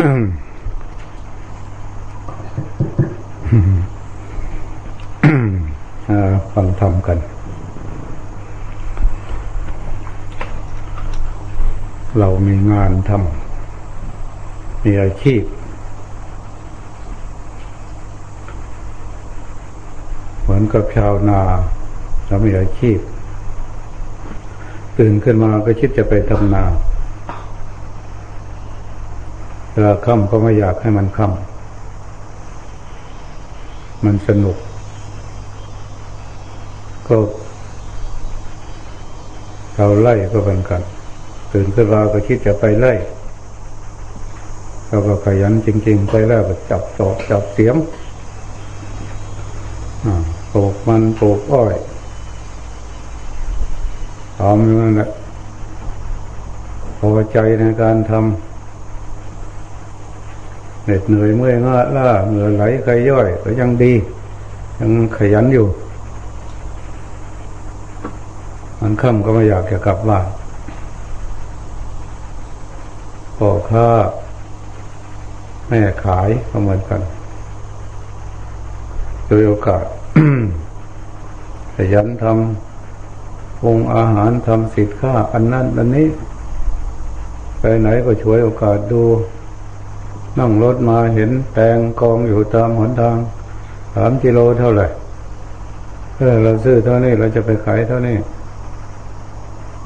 ฟังธรรมกัน เรามีงานทำมีอาชีพ เหมือนกับชาวนาเรามีอาชีพ ตื่นขึ้นมาก็คิดจะไปทำนา เวลาค่ำก็ไม่อยากให้มันค่ำมันสนุก ก็เราไล่ก็เป็นกันตื่นขึ้นมาก็คิดจะไปไล่เราก็ขยันจริง ๆ ไปแล้วก็จับตอกจับเสียมปลูกมันปลูกอ้อยทำอยู่นั่นแหละพอใจในการทำ เหน็ดเหนื่อยเมื่อยง่าล่าเหงื่อไหลใครย่อยก็ยังดี ยังขยันอยู่ มันค่ำก็ไม่อยากจะกลับบ้านพ่อค้าแม่ขายก็เหมือนกันโดยโอกาสขยันทำวงอาหารทำสิทธิ์ค่าอันนั้นอันนี้ ไปไหนก็ช่วยโอกาสดู นั่งรถมาเห็นแตงกองอยู่ตามหนทางสามกิโลเท่าไหร่เออเราซื้อเท่านี้เราจะไปขายเท่านี้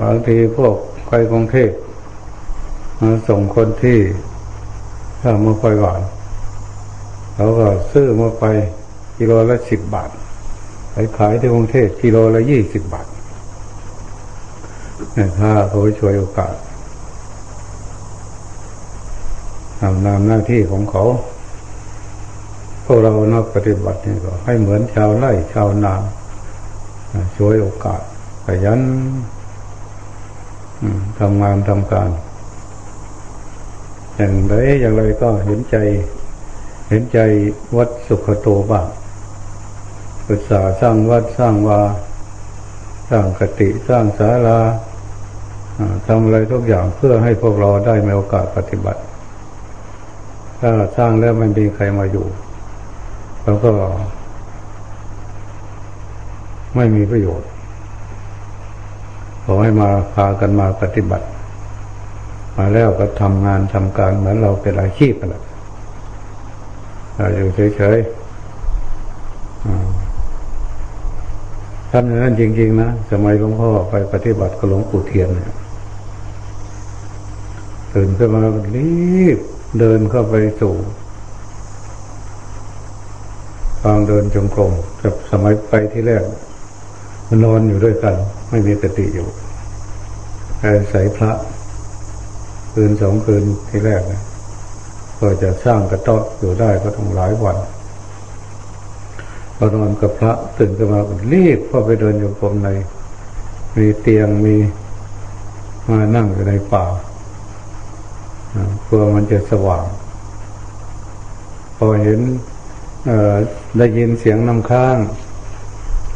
บางทีพวกไปกรุงเทพมาส่งคนที่ถ้ามาไปหวานเขาก็ซื้อมาไปกิโลละสิบบาทไปขายที่กรุงเทพกิโลละยี่สิบบาทเนี่ยถ้าเขาช่วยโอกาส ทำนามหน้าที่ของเขา พวกเรานักปฏิบัตินี่ก็ ให้เหมือนชาวไร่ชาวนาช่วยโอกาสขยันทำงานทำการ อย่างไรอย่างไรก็เห็นใจ เห็นใจวัดสุขโตบ้างปรึกษาสร้างวัดสร้างวา สร้างคติสร้างศาลาทำอะไรทุกอย่างเพื่อให้พวกเราได้มีโอกาสปฏิบัติ ถ้าสร้างแล้วไม่มีใครมาอยู่เราก็ ไม่มีประโยชน์ขอให้มาพากันมาปฏิบัติ มาแล้วก็ทำงานทำการเหมือนเราเป็นอาชีพกันแหละอยู่เฉยๆท่านนั้นจริง ๆ นะสมัยหลวงพ่อไปปฏิบัติกับหลวงปู่เทียนเนี่ยตื่นขึ้นมารีบ เดินเข้าไปสู่ทางเดินจงกรมกับสมัยไปที่แรก มันนอนอยู่ด้วยกัน ไม่มีสติอยู่อาศัยพระ คืนสองคืนที่แรกนะก็จะสร้างกระต๊อบอยู่ได้ก็ต้องหลายวันพอนอนกับพระตื่นขึ้นมารีบเข้าไปเดินจงกรมใน มีเตียงมีมานั่งอยู่ในป่า เพื่อมันจะสว่าง พอเห็นได้ยินเสียงน้ำค้าง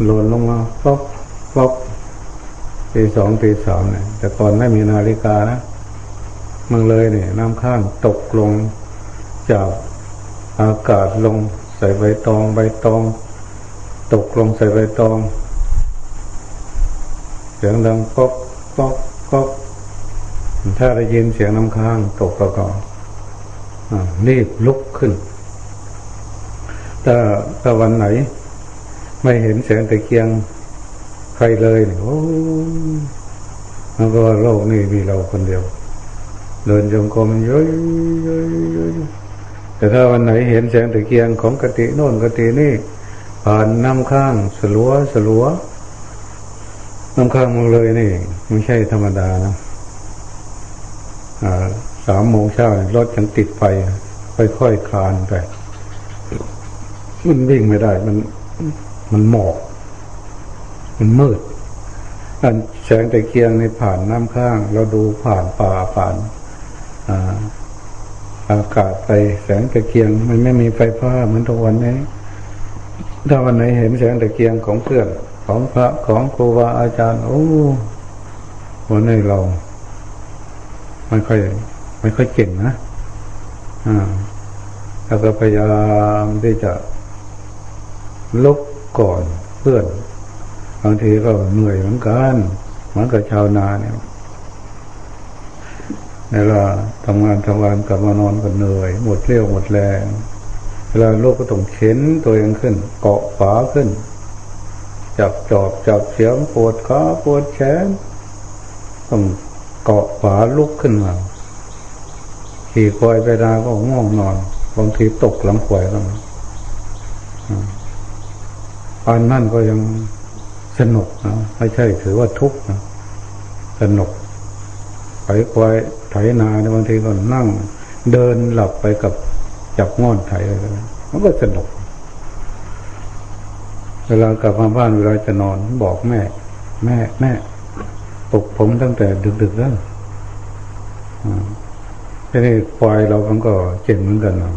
หล่นลงมาป๊อกป๊อกตีสองตีสามเนี่ยแต่ก่อนไม่มีนาฬิกานะมันเลยเนี่ยน้ำข้างตกลงจากอากาศลงใส่ใบตองใบตอง ตกลงใส่ใบตอง เสียงดังป๊อกป๊อกป๊อก ถ้าได้ยินเสียงน้ำค้างตกก็ก็รีบลุกขึ้น ถ้าถ้าวันไหน ไม่เห็นแสงตะเกียงใครเลยเนี่ยโอ้แล้วก็โลกนี้มีเราคนเดียว เดินจงกรมเยอะแต่ถ้าวันไหนเห็นแสงตะเกียงของกติโน่นกตินี่ผ่านน้ำข้างสลัวสลัวน้ำข้างมึงเลยนี่ ไม่ใช่ธรรมดานะ สามโมงเช้ารถยังติดไฟ ค่อยๆคลานไป มันวิ่งไม่ได้ มันมันหมอก มันมืดอันแสงตะเกียงในผ่านน้ำข้าง เราดูผ่านป่าผ่านอากาศไปแสงตะเกียง มันไม่มีไฟฟ้าเหมือนทุกวันนี้ถ้าวันไหนเห็นแสงตะเกียงของเพื่อนของพระของครูบาอาจารย์ โอ้วันนี้เรา ไม่ค่อย ไม่ค่อยเก่งนะอ่าแล้วก็พยายามที่จะลุกก่อนเพื่อนบางทีก็เหนื่อยเหมือนกันเหมือนกับชาวนาเนี่ยเวลาทำงานทำงานกลับมานอนก็เหนื่อย หมดเรี่ยวหมดแรงเวลาลูกก็ต้องเข็นตัวเองขึ้น เกาะฝาขึ้น จับจอบจับเสียมปวดขาปวดแขนต้อง เกาะฝาลุกขึ้นมาขี่ควายไปดาก็ง่วงนอนบางทีตกหลังควายก็มีอันนั่นก็ยังสนุกนะไม่ใช่ถือว่าทุกข์นะสนุกไถควายไถนาในบางทีก็นั่ง เดินหลับไปกับจับง่อนไถอะไรมันก็สนุก เวลากลับมาบ้านเวลาจะนอนบอกแม่ แม่แม่ ปลุกผมตั้งแต่ดึกๆแล้วทีนี้ควายเรามันก็เจ็บเหมือนกันนะ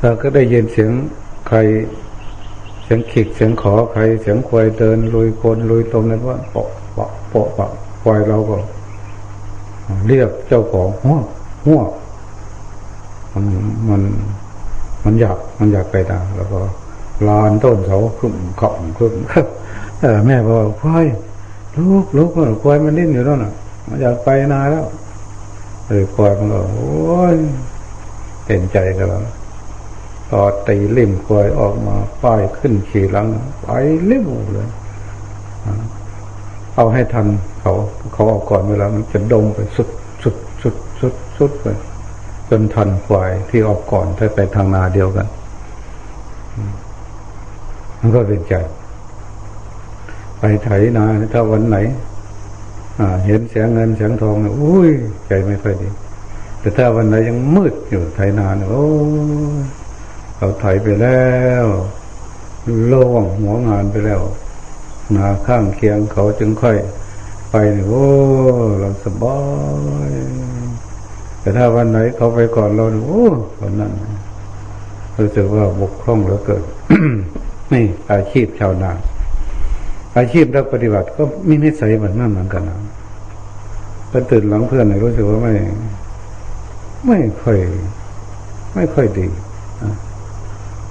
เราก็ได้ยินเสียงใคร เสียงขิกเสียงขอใคร เสียงควายเดินลุยคนลุยตรงนั้นว่าเปาะเปาะเปาะปะควายเราก็ เรียกเจ้าของหัวหัวมันมันมันอยากมันอยากไปตามแล้วก็ลานต้นเสาขึ้นขอบขึ้นเออแม่บอกควาย ลูกลูกควายมันนิ่งอยู่แล้วน่ะ มันอยากไปนาแล้วเออควายมันก็ โอ้ยเห็นใจกันแล้วต่อตีลิ่มควายออกมาป้ายขึ้นขี่หลังไปเร็วเลยเอาให้ทันเขาเขาออกก่อนเวลามันจะดงไปสุดสุดสุดสุดสุดไปจนทันควายที่ออกก่อนถ้าไปทางนาเดียวกันมันก็เป็นใจ ไปไถนาถ้าวันไหนเห็นเสียงเงินเสียงทองเนี่ยอุ้ยใจไม่ค่อยดี แต่ถ้าวันไหนยังมืดอยู่ไถนาเนี่ยโอ้เราไถไปแล้วโล่งหัวงานไปแล้วนาข้างเคียงเขาจึงค่อย ไปเนี่ยโอ้เราสบายแต่ถ้าวันไหนเขาไปก่อนเราโอ้วันนั้นรู้สึกว่าบกพร่องเหลือเกินนี่อาชีพชาวนา อาชีพนักปฏิบัติก็มีนิสัยเหมือนนั่นเหมือนกันนะพอตื่นหลังเพื่อนรู้สึกว่าไม่ ไม่ค่อย ไม่ค่อยดี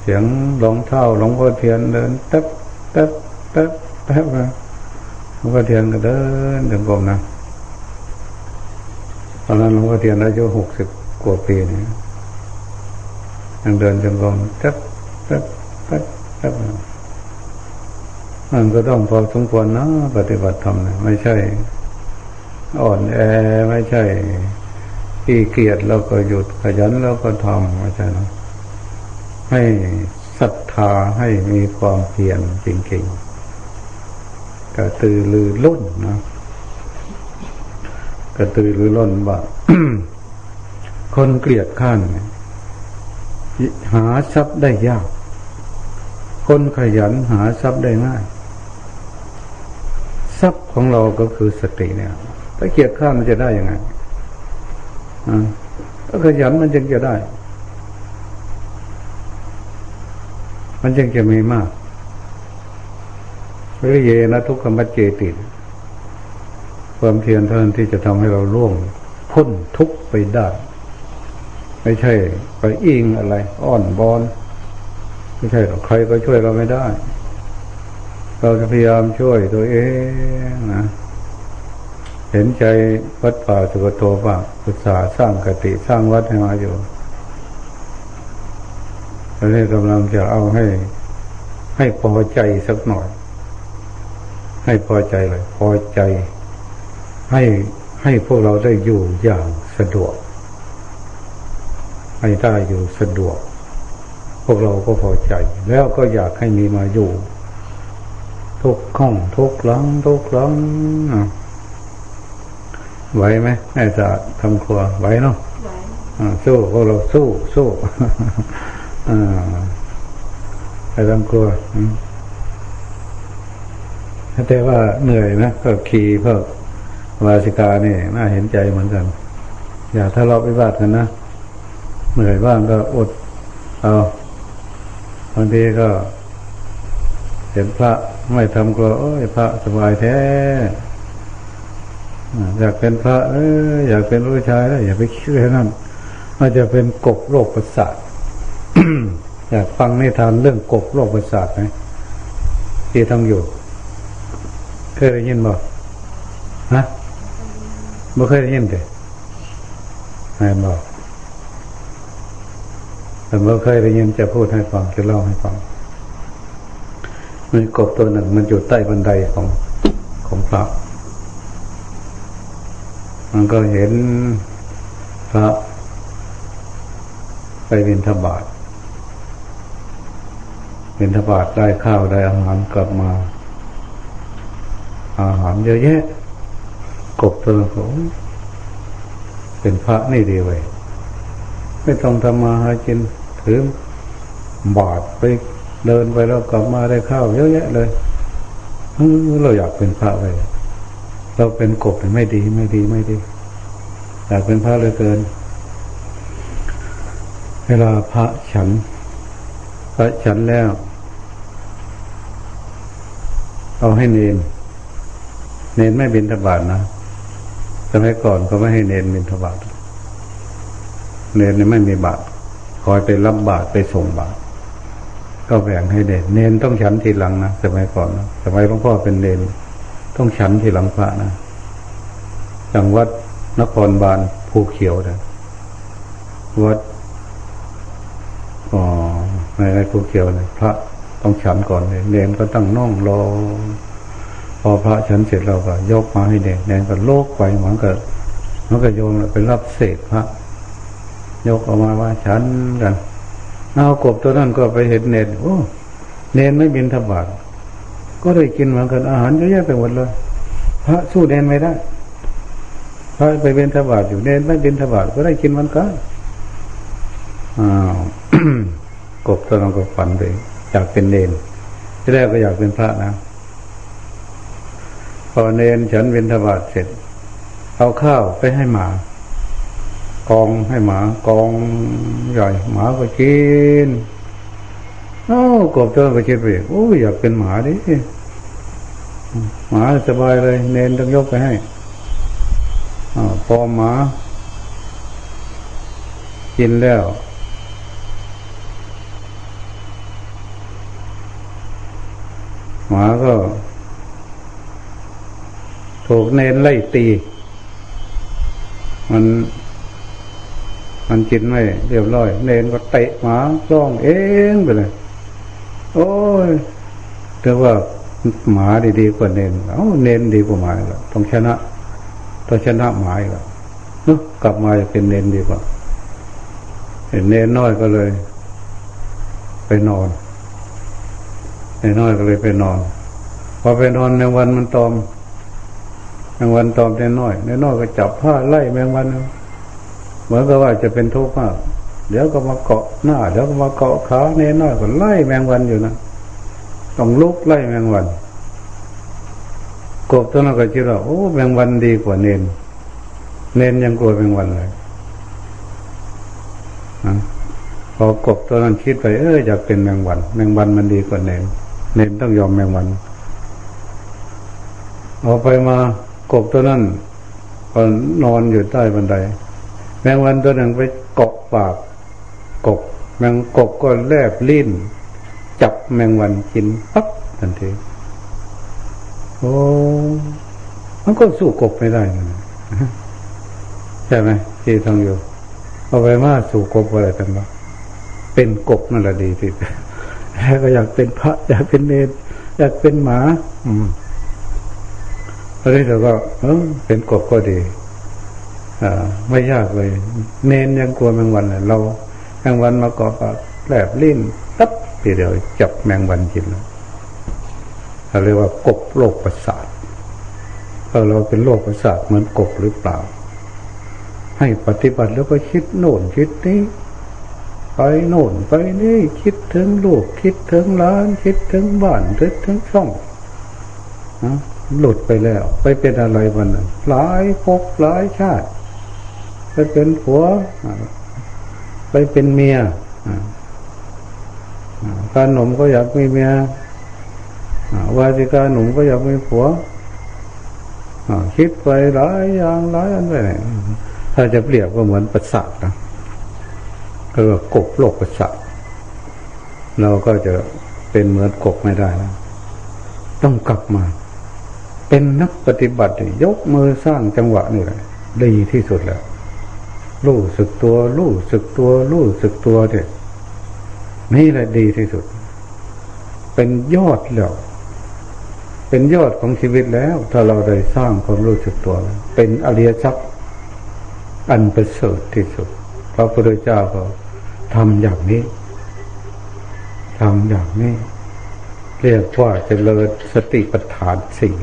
เสียงรองเท้าหลงพ่อเทียนเดินแต๊บแต๊บแต๊บแต๊บมาหลวงพ่อเทียนก็เดินถึงกรมนะตอนนั้นหลวงพ่อเทียนอายุหกสิบกว่าปีเนี่ยยังเดินจงกรมแต๊บแต๊บแต๊บแต๊บ มันก็ต้องพอสมควรนะปฏิบัติธรรมไม่ใช่ อ่อนแอไม่ใช่ขี้เกียจแล้วก็หยุดขยันแล้วก็ทำไม่ใช่นะให้ศรัทธาให้มีความเพียรจริงๆกระตือรือร้นนะกระตือรือร้นว่าคนเกลียดข้านหาทรัพย์ได้ยาก คนขยันหาทรัพย์ได้ง่าย ทรัพย์ของเราก็คือสติเนี่ย ถ้าเกียดข้านมันจะได้ยังไงอ่าถ้าขยันมันจึงจะได้ มันจึงจะมีมากวิเยนะทุกขมัจเจติความเพียรเท่านั้นที่จะทำให้เราล่วงพ้นทุกไปได้ ไม่ใช่ ไปอิงอะไร อ้อนบอน ไม่ใช่ใครก็ช่วยเราไม่ได้ เราจะพยายามช่วยตัวเองนะเห็นใจวัดป่าสุกโตป่าศึกษาสร้างกติสร้างวัดให้มาอยู่ตอนนี้กำลังจะเอาให้ ให้พอใจสักหน่อย ให้พอใจเลย พอใจ ให้ให้พวกเราได้อยู่อย่างสะดวก ให้ได้อยู่สะดวก พวกเราก็พอใจ แล้วก็อยากให้มีมาอยู่ ทุกข้องทุกหลังทุกหลังไหวไหมแม่จะทำครัวไหวเนาะสู้พวกเราสู้สู้ไปทำครัวแต่ว่าเหนื่อยนะก็ขี่เพื่อวาสิกาเนี่ยน่าเห็นใจเหมือนกัน อย่าทะเลาะวิวาทกันนะเหนื่อยบ้างก็อด เอาบางทีก็เห็นพระ ไม่ทำกลัวโอ้ยพระสบายแท้อยากเป็นพระ เอออยากเป็นผู้ชายแล้วอย่าไปคิดแค่นั้นมันจะเป็นกบโรคประสาทอยากฟังในทานเรื่องกบโรคประสาทไหมที่ทำอยู่ เคยได้ยินบ่ฮะไม่เคยได้ยินเลยไม่บอกแต่เมื่อเคยได้ยินจะพูดให้ฟังจะเล่าให้ฟัง มีกบตัวหนึ่งมันอยู่ใต้บันไดของของพระ มันก็เห็นพระ ไปบินทบาทบินทบาทได้ข้าวได้อาหารกลับมา อาหารเยอะแยะ กบตัวนั้นเป็นพระนี่ดีไว้ไม่ต้องทำมาหากินถือบาทไป เดินไปแล้วกลับมาได้ข้าวเยอะแยะเลยเราอยากเป็นพระไปเราเป็นกบไม่ดีไม่ดีไม่ดีอยากเป็นพระเลยเกิน เวลาพระฉัน พระฉันแล้ว เอาให้เนนเนนไม่บินทบาทนะสมัยก่อนก็ไม่ให้เนนบินทบาทเนนนี่ไม่มีบาทคอยไปรับบาทไปส่งบาท ก็แบ่งให้เนนเนนต้องฉันทีหลังนะสมัยก่อนนะสมัยหลวงพ่อเป็นเนนต้องฉันทีหลังพระนะจังวัดนครบาลภูเขียวนะวัดอ๋อในในภูเขียวเลยพระต้องฉันก่อนเลยเนนก็ตั้งน่องรอพอพระฉันเสร็จเราก็ยกมาให้เนนเนนก็โลกไปเหมือนกับมันก็โยนไปรับเศษพระยกออกมาว่าฉันกัน เอากบตัวนั้นก็ไปเห็นเนนโอ้เนนไม่บินทบาทก็ได้กินเหมือนกันอาหารเยอะแยะไปหมดเลยพระสู้เนนไม่ได้พระไปเป็นทบาทอยู่เนนไม่เป็นทบาทก็ได้กินเหมันก็อ้าวกบตัวนั้นก็ฝันไปอยากเป็นเนนที่แรกก็อยากเป็นพระนะพอเนนฉันเป็นทบาทเสร็จเอาข้าวไปให้หมา กองให้หมากองใหญ่หมาก็กินโอ้กบตัวก็คิดไปโอ้อยากเป็นหมาดิหมาสบายเลย เน้นต้องยกไปให้พอหมา กินแล้ว หมาก็ ถูกเน้นไล่ตี มัน มันกินไม่เรียบร้อย เนนก็เตะหมาร้องเองไปเลย โอ้ยแต่ว่าหมาดีๆกว่าเนนเอ้าเนนดีกว่าหมาแล้วต้องชนะต้องชนะหมาอีกแล้วกลับมาจะเป็นเนนดีกว่าเห็นเนนน้อยก็เลย ไปนอนเนนน้อยก็เลยไปนอน พอไปนอนในวันมันตอมแมงวันตอมเนนน้อยเนนน้อยก็จับผ้าไล่แมงวันเหมือนกับว่าจะเป็นทุกข์มากเดี๋ยวก็มาเกาะหน้าเดี๋ยวก็มาเกาะขาเนนน้อยก็ไล่แมงวันอยู่นะต้องลุกไล่แมงวันกบตัวนั้นก็คิดว่าโอ้แมงวันดีกว่าเนนเนนยังกลัวแมงวันเลยพอกบตัวนั้นคิดไปเอออยากเป็นแมงวัน แมงวันมันดีกว่าเนนเนนต้องยอมแมงวันเอาไปมากบตัวนั้นก็นอนอยู่ใต้บันได แมงวันตัวหนึ่งไปเกาะปากกบ แมงกบก็แลบลิ้น จับแมงวันกินปั๊บทันทีโอ้มันก็สู้กบไม่ได้นะใช่ไหมที่ทองอยู่เอาไปมาสู่กบอะไรกันบ้างเป็นกบนั่นแหละดีที่แล้วก็อยากเป็นพระอยากเป็นเนรอยากเป็นหมา อืมแล้วเราก็เออเป็นกบก็ดี ไม่ยากเลย เน้นยังกลัวแมงวันเลยเราแมงวันมาเกาะปากแลบลิ้นตับทีเดียวจับแมงวันกินแล้วเรียกว่ากบโรคประสาทถ้าเราเป็นโรคประสาทเหมือนกบหรือเปล่า ให้ปฏิบัติแล้วก็คิดโน่นคิดนี้ไปโน่นไปนี่คิดถึงลูกคิดถึงล้าน คิดถึงบ้านคิดถึงช่องหลุดไปแล้ว ไปเป็นอะไรวันนั้นหลายภพหลายชาติ ไปเป็นผัว ไปเป็นเมียการหนุ่มก็อยากมีเมียวาจิกาหนุ่มก็อยากมีผัวคิดไปหลายอย่างหลายอันไปถ้าจะเปรียบก็เหมือนประสาทนะเรียกว่ากบโลกประสาทเราก็จะเป็นเหมือนกบไม่ได้แล้วต้องกลับมา เป็นนักปฏิบัติยกมือสร้างจังหวะนี่แหละดีที่สุดแล้ว รู้สึกตัว รู้สึกตัว รู้สึกตัวเด็ดนี่แหละดีที่สุด เป็นยอดแล้ว เป็นยอดของชีวิตแล้ว ถ้าเราได้สร้างความรู้สึกตัว เป็นอริยทรัพย์อันประเสริฐที่สุดพระพุทธเจ้าก็ทำอย่างนี้ทำอย่างนี้ เรียกว่าเจริญสติปัฏฐานสี่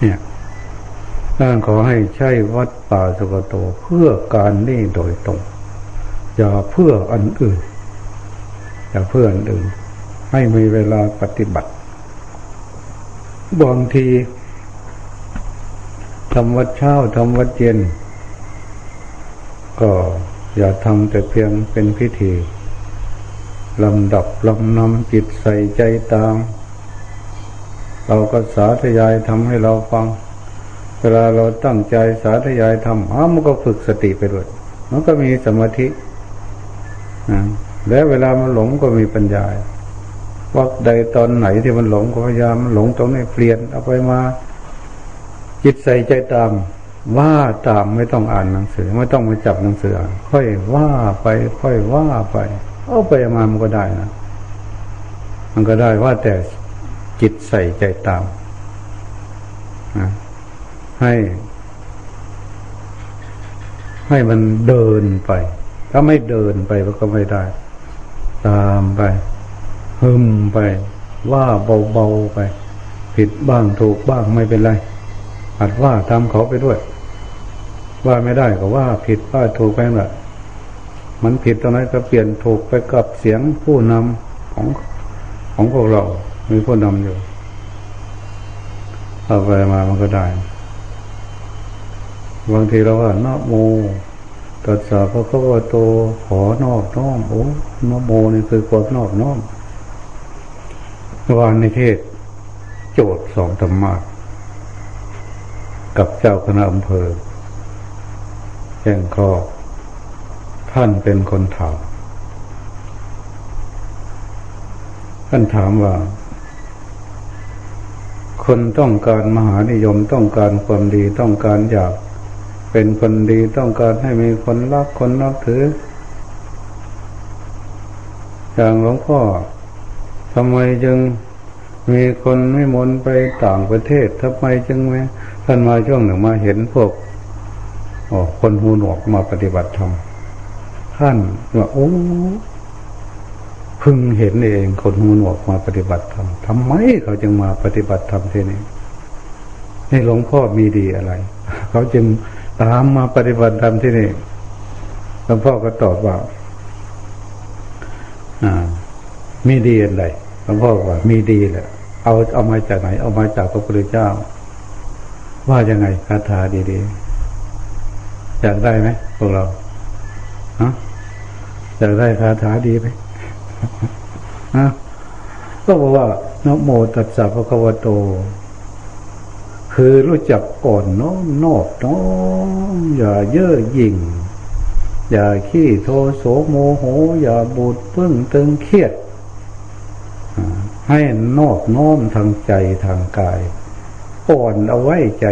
เนี่ย ขอให้ใช้วัดป่าสุกโตเพื่อการนี่โดยตรง อย่าเพื่ออันอื่น อย่าเพื่ออันอื่น ให้มีเวลาปฏิบัติ บางทีทำวัดเช้าทำวัดเย็น ก็อย่าทำแต่เพียงเป็นพิธีลำดับลำนำจิตใส่ใจตาม เราก็สาธยายทำให้เราฟัง เวลาเราตั้งใจสาธยายทำอ้ามันก็ฝึกสติไปด้วย มันก็มีสมาธิและเวลามันหลงก็มีปัญญาว่าใดตอนไหนที่มันหลงก็พยายามหลงตรงนี้เปลี่ยนเอาไปมา จิตใส่ใจตาม ว่าตามไม่ต้องอ่านหนังสือ ไม่ต้องมาจับหนังสือ ค่อยว่าไป ค่อยว่าไป เอาไปมามันก็ได้นะมันก็ได้ว่าแต่จิตใส่ใจตามนะ ให้ ให้มันเดินไป ถ้าไม่เดินไปมันก็ไม่ได้ ตามไปฮึมไป ว่าเบาๆไป ผิดบ้างถูกบ้างไม่เป็นไรอัดว่าทำเขาไปด้วย ว่าไม่ได้ก็ว่า ผิดว่าถูกไปแหละมันผิดตรงนั้นก็เปลี่ยนถูกไปกับเสียงผู้นำของของพวกเรา มีผู้นำอยู่เอาไปมามันก็ได้ บางทีเราว่านะโมตัสสะพระคัมภโตขอนอบน้อมโอ้นะโมนี่คือความนอบน้อมวานในเทศ โจทย์สองธรรมะกับเจ้าคณะอำเภอแจ้งข้อท่านเป็นคนถามท่านถามว่า คนต้องการมหานิยมต้องการความดีต้องการอยาก เป็นคนดีต้องการให้มีคนรักคนนับถือ อย่างหลวงพ่อทำไมจึงมีคนไม่มนไปต่างประเทศทำไมจึงไหมท่านมาช่วงหนึ่งมาเห็นพวกคนหูหนวกมาปฏิบัติธรรมท่านว่าโอ้พึงเห็นเองคนหูหนวกมาปฏิบัติธรรมทำไมเขาจึงมาปฏิบัติธรรมที่นี่นี่หลวงพ่อมีดีอะไร เขาจึง ตามมาปฏิบัติธรรมที่นี่หลวงพ่อก็ตอบว่าอมีดีอะไรหลวงพ่อว่ามีดีแหละเอาเอามาจากไหน เอามาจากพระพุทธเจ้า ว่ายังไงคาถาดีๆอยากได้ไหมพวกเราฮะอยากได้คาถาดีไหมฮะก็บอกว่านโมตัสสะพระคัมภโต คือรู้จักก่อนน้อมนอบน้อมอย่าเย่อหยิ่ง อย่าขี้โทโสโมโห อย่าบูดพึ่งตึงเครียด ให้นอบน้อมทางใจทางกายอ่อนเอาไว้ใจ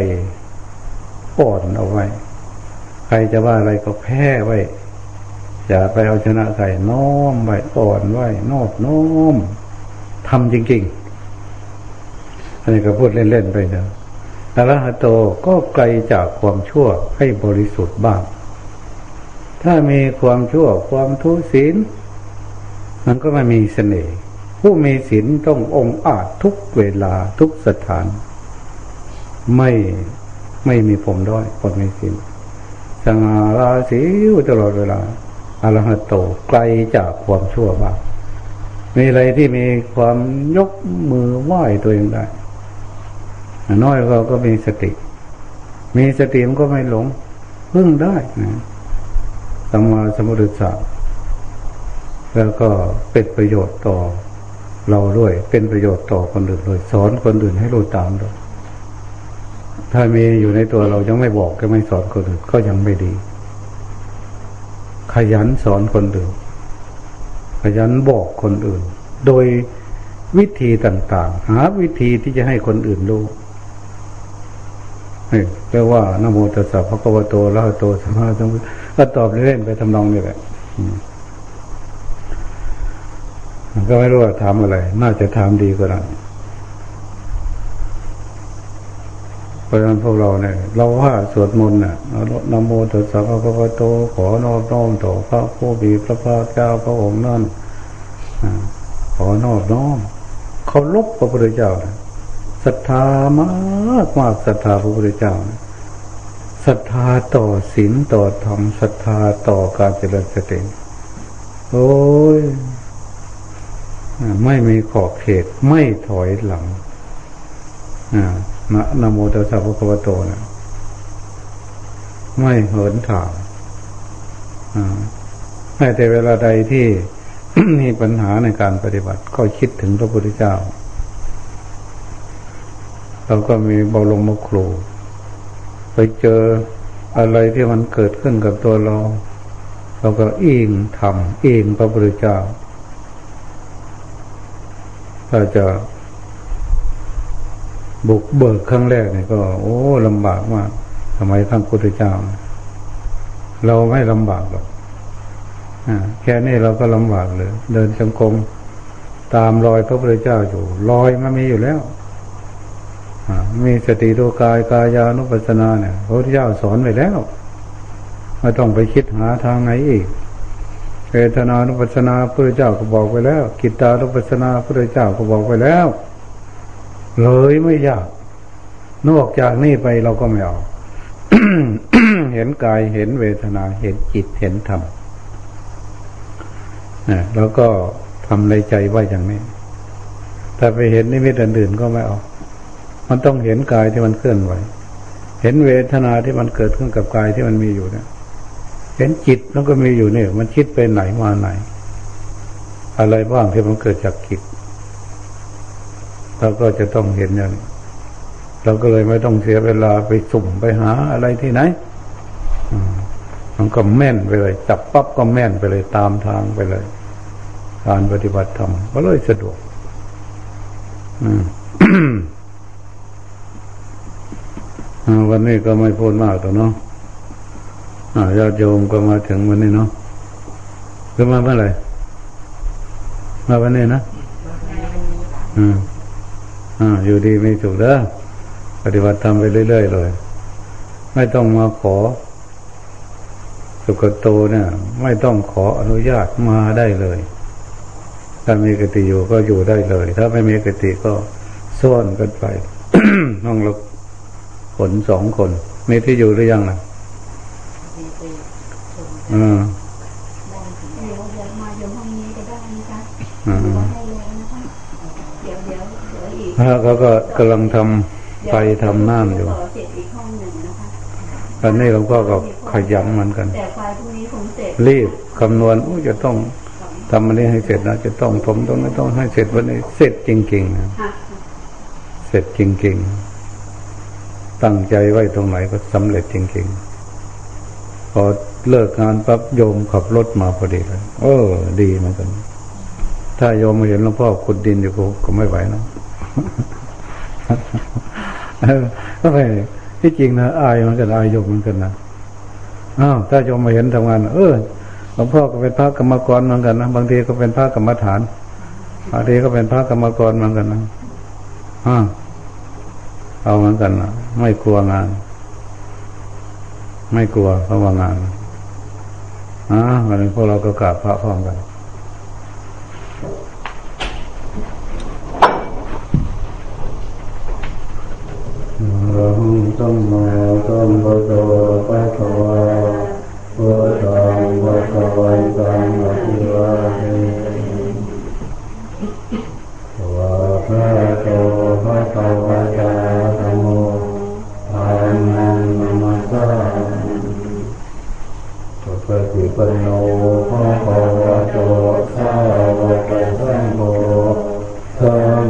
อ่อนเอาไว้ ใครจะว่าอะไรก็แพ้ไว้ อย่าไปเอาชนะใครน้อมไว้อ่อนไว้นอบน้อมทำจริงๆอันนี้ก็พูดเล่นๆไปเถอะ อรหัตโตก็ไกลจากความชั่วให้บริสุทธิ์บ้าง ถ้ามีความชั่วความทุศีล มันก็ไม่มีเสน่ห์ผู้มีศีลต้ององอาจทุกเวลาทุกสถาน ไม่ไม่มีผมด้วยคนมีศีลสง่าราศีอยู่ตลอดเวลาอรหัตโตไกลจากความชั่วบ้างมีอะไรที่มีความยกมือไหว้ตัวเองได้ น้อยเราก็มีสติ มีสติมันก็ไม่หลงพึ่งได้นะสมาสมุทรสาแล้วก็เป็นประโยชน์ต่อเราด้วย เป็นประโยชน์ต่อคนอื่นด้วยสอนคนอื่นให้รู้ตามด้วยถ้ามีอยู่ในตัวเรายังไม่บอกก็ไม่สอนคนอื่นก็ยังไม่ดี ขยันสอนคนอื่น ขยันบอกคนอื่น โดยวิธีต่าง ๆ หาวิธีที่จะให้คนอื่นรู้ เรียกว่านโมตัสสะพระกวโตละโตสัมาสมุทก็ตอบเล่นไปทำนองนี้แหละก็ไม่รู้ว่าถามอะไร น่าจะถามดีกว่านั้นเพราะฉะนั้นพวกเราเนี่ย เราว่าสวดมนต์น่ะนโมตัสสะพระพุทโตขอนอบน้อมต่อพระผู้มีพระภาคเจ้าพระองค์นั่นขอนอบน้อมเขาลบพระพุทธเจ้า ศรัทธามากมากศรัทธาพระพุทธเจ้าศรัทธาต่อศีลต่อธรรมศรัทธาต่อการเจริญสติโอ้ยไม่มีขอบเขตไม่ถอยหลังนะนโมตัสสะพระคัมโตนะไม่เหินถามแม้แต่เวลาใดที่มีปัญหาในการปฏิบัติ ก็คิดถึงพระพุทธเจ้า เราก็มีเบาลงมาครูไปเจออะไรที่มันเกิดขึ้นกับตัวเรา เราก็เองทำเองพระพุทธเจ้าถ้าจะบุกเบิกครั้งแรกเนี่ยก็ โอ้ลำบากมากทำไมท่านพุทธเจ้า เราไม่ลำบากหรอกแค่นี้เราก็ลำบากเลย เดินจงกรมตามรอยพระพุทธเจ้าอยู่รอยมันมีอยู่แล้ว มีสติดูกายกายานุปัสสนาเนี่ยพระพุทธเจ้าสอนไว้แล้วไม่ต้องไปคิดหาทางไหนอีกเวทนานุปัสสนาพระพุทธเจ้าก็บอกไปแล้ว กิตตานุปัสสนาพระพุทธเจ้าก็บอกไปแล้ว เลยไม่ยาก นอกจากนี้ไปเราก็ไม่เอาเห็นกายเห็นเวทนาเห็นจิตเห็นธรรมนะแล้วก็ทำในใจว่าอย่างนี้ ถ้าไปเห็นนิมิตอื่นก็ไม่เอา มันต้องเห็นกายที่มันเคลื่อนไหว เห็นเวทนาที่มันเกิดขึ้นกับกายที่มันมีอยู่เนี่ย เห็นจิตมันก็มีอยู่เนี่ย มันคิดไปไหนมาไหน อะไรบ้างที่มันเกิดจากจิตเราก็จะต้องเห็นอย่างเราก็เลยไม่ต้องเสียเวลาไปสุ่มไปหาอะไรที่ไหนมันก็แม่นไปเลย จับปั๊บก็แม่นไปเลยตามทางไปเลย การปฏิบัติธรรมก็เลยสะดวก อืม วันนี้ก็ไม่พูดมากตัวเนาะญาติโยมก็มาถึงวันนี้เนาะคือมาเมื่อไหร่มาวันนี้นะอืมอ่าอยู่ดีไม่ถูกเด้อปฏิบัติทำไปเรื่อยๆเลย ไม่ต้องมาขอ สุกโตเนี่ย ไม่ต้องขออนุญาตมาได้เลย ถ้ามีกติอยู่ก็อยู่ได้เลย ถ้าไม่มีกติก็ซ่อนกันไปน้องเรา ขนสองคน มีที่อยู่หรือยังล่ะอืมแล้วเขาก็กำลังทำไฟทำน้ำอยู่ตอนนี้หลวงพ่อก็ขยันเหมือนกัน รีบคำนวณจะต้องทำมันนี้ให้เสร็จนะจะต้องผมต้องไม่ต้องให้เสร็จวันนี้ เสร็จจริงๆนะเสร็จจริง ๆ ตั้งใจไว้ตรงไหนก็สำเร็จจริงๆ พอเลิกงานปั๊บโยมขับรถมาพอดีเลยเออ ดีเหมือนกัน ถ้าโยมมาเห็นหลวงพ่อขุดดินอยู่ก็ไม่ไหวนะก็ไปที่จริงนะอายมันกันอายโยมมันกันนะอ้าวถ้าโยมมาเห็นทำงาน เออหลวงพ่อก็เป็นพระกรรมกรเหมือนกันนะบางทีก็เป็นพระกรรมฐานบางทีก็เป็นพระกรรมกรเหมือนกันนะอ้า เอาเหมือนกันนะไม่กลัวงาน ไม่กลัวเพราะว่างานอ่าวันนี้พวกเราก็กราบพระพร้อมกันรังสัมมาสัมพุทโธภะคะวาพุทธังภะคะวันตังอภิวาเทวะพระโตภะคะวะ โนภะคะวะโตสาวกสังโฆสังฆ